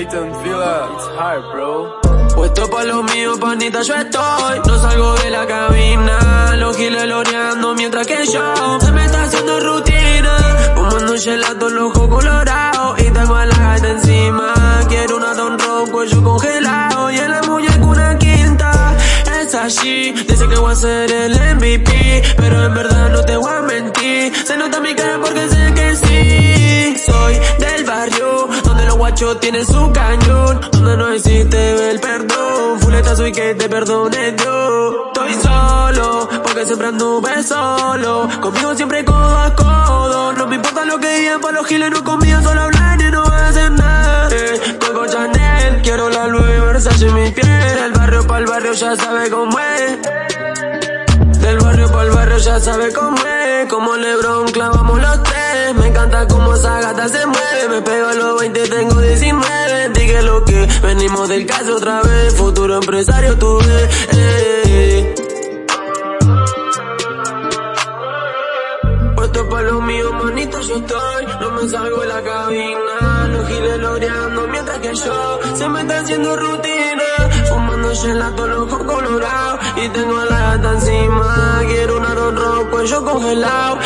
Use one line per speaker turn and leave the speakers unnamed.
Nathan Villa, it's hard, bro.
Puesto pa' lo mío, panita, yo estoy. No salgo de la cabina, los giles loreando mientras que yo se me está haciendo rutina. Fumando gelato, el ojo colorado y tengo a la gata encima. Quiero una don rock, cuello congelado y en la muñeca una quinta. Es allí, dice que voy a ser el MVP, pero en verdad no te voy a mentir. Se nota mi cara porque sé que sí. Guachos tienen su cañón, donde no existe el perdón. Fuletazo y que te perdone Dios. Estoy solo, porque siempre anduve solo. Conmigo siempre codo a codo. No me importa lo que digan, para los giles no conmigo, solo hablan y no hacen nada. Eh, Coco Chanel, quiero la Louis Versace en mi piel. El barrio pa'l barrio ya sabe cómo es. Del barrio pa'l barrio ya sabe cómo es. Como Lebron clavamos los tres. Cómo esa gata se mueve. Me pego a los 20, tengo 19. Dije lo que venimos del caso otra vez. Futuro empresario tuve. Eh. Puesto pa' lo mío, manito, yo estoy. No me salgo de la cabina. Los giles loreando mientras que yo se me está haciendo rutina. Fumando gelato, los ojos colorados. Y tengo a la gata encima. Quiero un arroz rojo, cuello congelado.